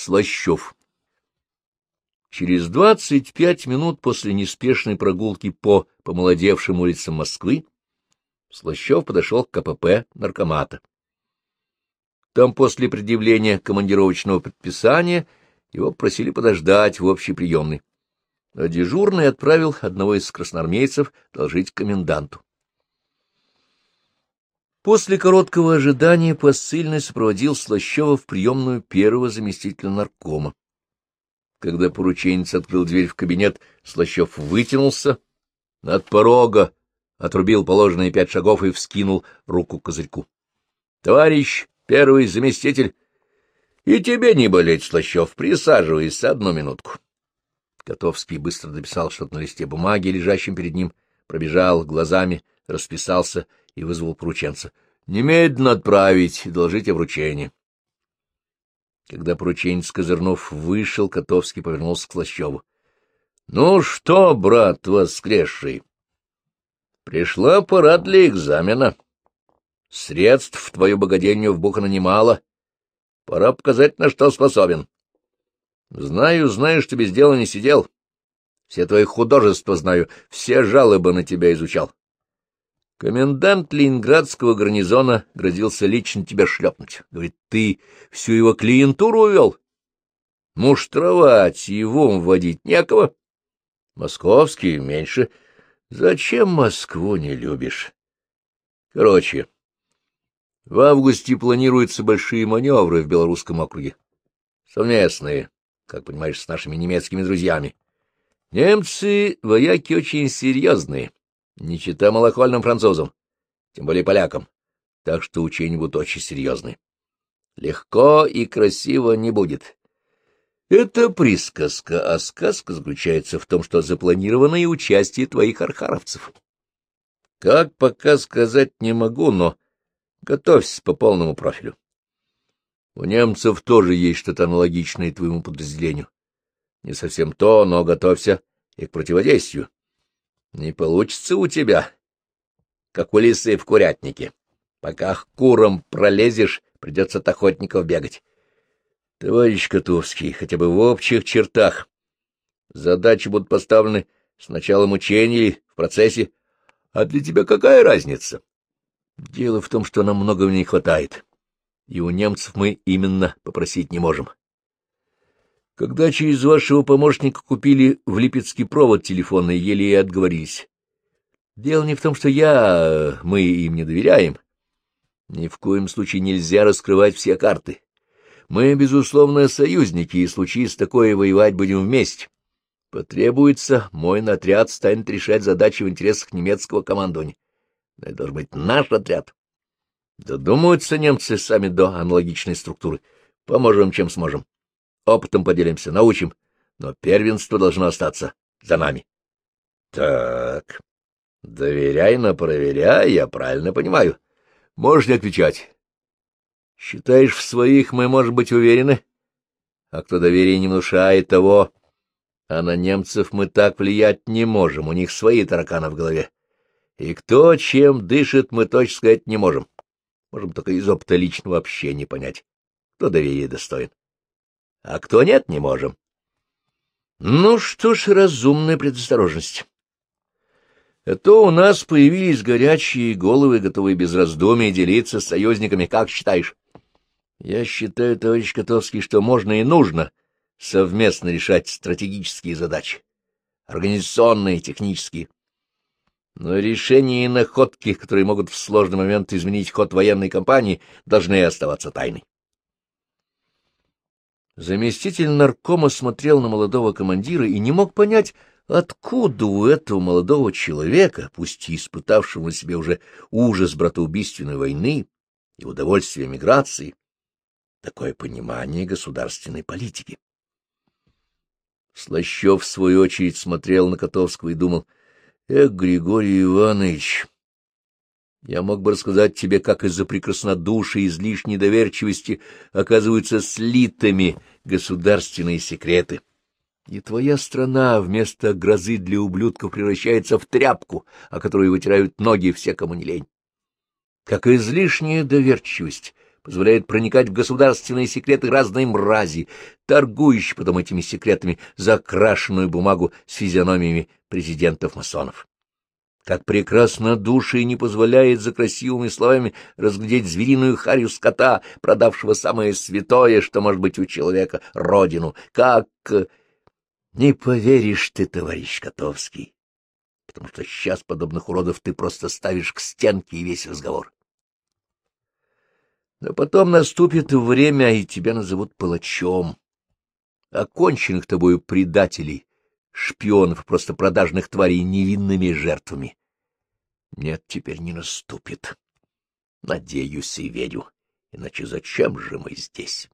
Слащев. Через двадцать пять минут после неспешной прогулки по помолодевшим улицам Москвы Слащев подошел к КПП наркомата. Там после предъявления командировочного предписания его просили подождать в общей приемной. А дежурный отправил одного из красноармейцев доложить коменданту. После короткого ожидания посыльный сопроводил Слащева в приемную первого заместителя наркома. Когда порученец открыл дверь в кабинет, Слащев вытянулся от порога, отрубил положенные пять шагов и вскинул руку к козырьку. — Товарищ первый заместитель, и тебе не болеть, Слащев, присаживайся одну минутку. Котовский быстро дописал что-то на листе бумаги, лежащем перед ним, пробежал глазами, расписался и вызвал порученца. — Немедленно отправить, доложите вручение. Когда порученец Козырнов вышел, Котовский повернулся к Слащеву. — Ну что, брат воскресший, пришла пора для экзамена. Средств в твою богаденью вбухано немало. Пора показать, на что способен. Знаю, знаю, что без дела не сидел. Все твои художества знаю, все жалобы на тебя изучал. Комендант Ленинградского гарнизона грозился лично тебя шлепнуть. Говорит, ты всю его клиентуру увел. Муштровать его вводить некого. Московский меньше. Зачем Москву не любишь? Короче, в августе планируются большие маневры в Белорусском округе. Совместные, как понимаешь, с нашими немецкими друзьями. Немцы — вояки очень серьезные не чита малохольным французам, тем более полякам, так что учения будут очень серьезные. Легко и красиво не будет. Это присказка, а сказка заключается в том, что запланировано и участие твоих архаровцев. Как пока сказать не могу, но готовься по полному профилю. У немцев тоже есть что-то аналогичное твоему подразделению. Не совсем то, но готовься и к противодействию. Не получится у тебя, как у лисы в курятнике. Пока к пролезешь, придется от охотников бегать. Товарищ Котовский, хотя бы в общих чертах. Задачи будут поставлены с началом учения или в процессе. А для тебя какая разница? Дело в том, что нам многого не хватает, и у немцев мы именно попросить не можем. Когда через вашего помощника купили в Липецкий провод телефонный, еле и отговорились. Дело не в том, что я... мы им не доверяем. Ни в коем случае нельзя раскрывать все карты. Мы, безусловно, союзники, и случись такое, воевать будем вместе. Потребуется, мой отряд станет решать задачи в интересах немецкого командования. Но это должен быть наш отряд. Додумаются немцы сами до аналогичной структуры. Поможем, чем сможем. Опытом поделимся, научим, но первенство должно остаться за нами. Так, доверяй, но проверяй, я правильно понимаю. Можешь не отвечать. Считаешь, в своих мы, может быть, уверены? А кто доверие не внушает того... А на немцев мы так влиять не можем, у них свои тараканы в голове. И кто чем дышит, мы точно сказать не можем. Можем только из опыта личного общения понять, кто доверия достоин а кто нет, не можем. Ну что ж, разумная предосторожность. А то у нас появились горячие головы, готовые без раздумий делиться с союзниками, как считаешь? Я считаю, товарищ Котовский, что можно и нужно совместно решать стратегические задачи, организационные, технические. Но решения и находки, которые могут в сложный момент изменить ход военной кампании, должны оставаться тайной. Заместитель наркома смотрел на молодого командира и не мог понять, откуда у этого молодого человека, пусть и испытавшего на себе уже ужас братоубийственной войны и удовольствие миграции, такое понимание государственной политики. Слащев, в свою очередь, смотрел на Котовского и думал, «Эх, Григорий Иванович, я мог бы рассказать тебе, как из-за прекраснодушия и излишней доверчивости оказываются слитыми государственные секреты. И твоя страна вместо грозы для ублюдков превращается в тряпку, о которой вытирают ноги все, кому не лень. Как излишняя доверчивость позволяет проникать в государственные секреты разной мрази, торгующей потом этими секретами закрашенную бумагу с физиономиями президентов-масонов. Как прекрасно душе не позволяет за красивыми словами разглядеть звериную харю скота, продавшего самое святое, что может быть у человека, родину. Как... Не поверишь ты, товарищ Котовский, потому что сейчас подобных уродов ты просто ставишь к стенке и весь разговор. Но потом наступит время, и тебя назовут палачом. Оконченных тобою предателей, шпионов, просто продажных тварей невинными жертвами. Нет, теперь не наступит. Надеюсь и верю. Иначе зачем же мы здесь?